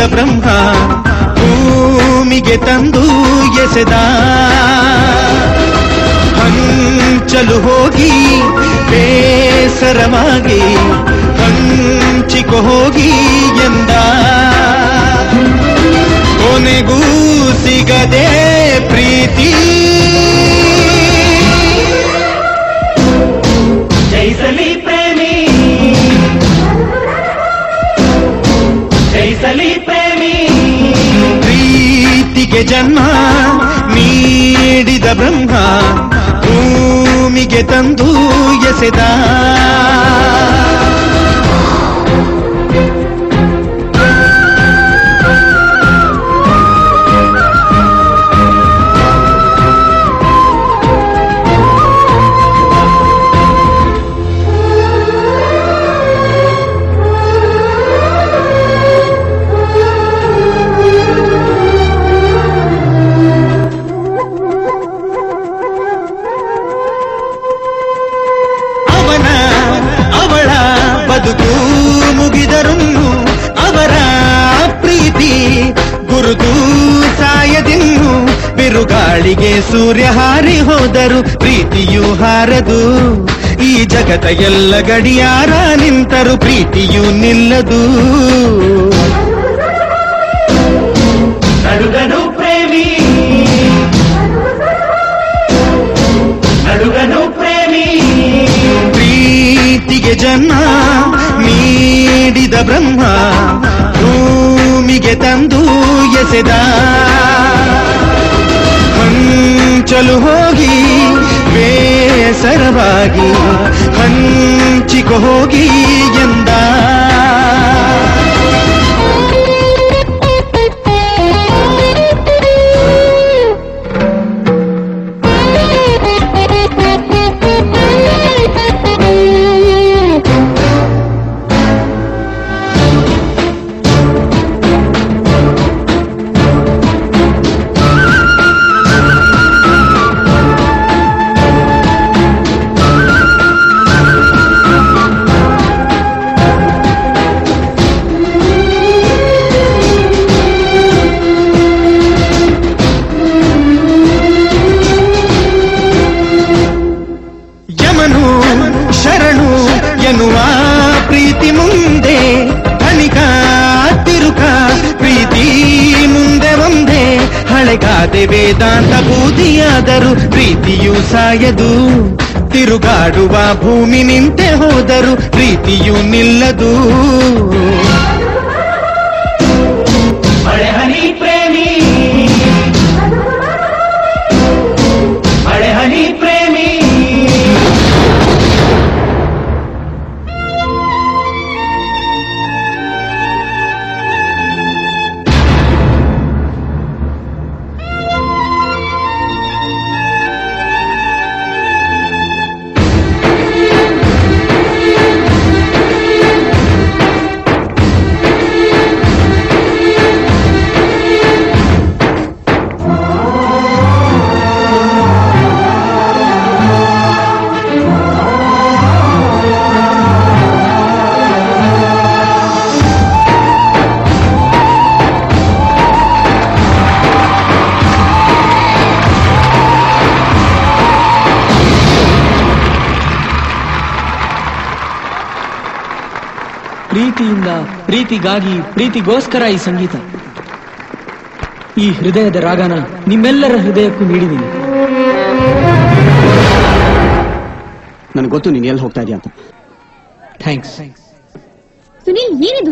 ನೀಡಿದ ಬ್ರಹ್ಮ ಭೂಮಿಗೆ ತಂದು ಎಸೆದ ಹಂಚಲು ಹೋಗಿ ಬೇಸರವಾಗಿ ಹಂಚಿಕೊ ಹೋಗಿ ಎಂದ ಕೊನೆಗೂ ಸಿಗದೆ ಪ್ರೀತಿ ಜೈಸಲಿ ಪ್ರೇಮಿ ಜೈಸಲಿ ಪ್ರೇಮಿ ಪ್ರೀತಿಗೆ ಜನ್ಮ ನೀಡಿದ ಬ್ರಹ್ಮ ಭೂಮಿಗೆ ತಂದು ಎಸೆದ ಬಿರುಗಾಳಿಗೆ ಸೂರ್ಯ ಹಾರಿ ಹೋದರು ಪ್ರೀತಿಯು ಹಾರದು. ಈ ಜಗತ ಎಲ್ಲ ಗಡಿಯಾರ ನಿಂತರು ಪ್ರೀತಿಯು ನಿಲ್ಲದು. ನಡುಗನು ಪ್ರೇಮಿ. ನಡುಗನು ಪ್ರೇಮಿ. ಪ್ರೀತಿಗೆ ಜನ್ಮ ನೀಡಿದ ಬ್ರಹ್ಮ ಭೂಮಿಗೆ ತಂದು ಎಸೆದ. ಹಂಚಲು ಹೋಗಿ ಬೇಸರವಾಗಿ ಹಂಚಿಕೊ ಹೋಗಿ ಎಂದ ಹಳೆಗಾದೆ ವೇದಾಂತ ಬೂದಿಯಾದರು ಪ್ರೀತಿಯು ಸಾಯದು. ತಿರುಗಾಡುವ ಭೂಮಿ ನಿಂತೆ ಹೋದರು ಪ್ರೀತಿಯು ನಿಲ್ಲದು. ಪ್ರೀತಿಯಿಂದ ಪ್ರೀತಿಗಾಗಿ ಪ್ರೀತಿಗೋಸ್ಕರ ಈ ಸಂಗೀತ. ಈ ಹೃದಯದ ರಾಗನ ನಿಮ್ಮೆಲ್ಲರ ಹೃದಯಕ್ಕೂ ನೀಡಿದ್ದೀನಿ. ನನಗೆ ಗೊತ್ತು ನೀನು ಎಲ್ಲಿ ಹೋಗ್ತಾ ಇದೆಯಾ ಅಂತ. ಥ್ಯಾಂಕ್ಸ್. ಸುನಿಲ್ ಏನಿದು?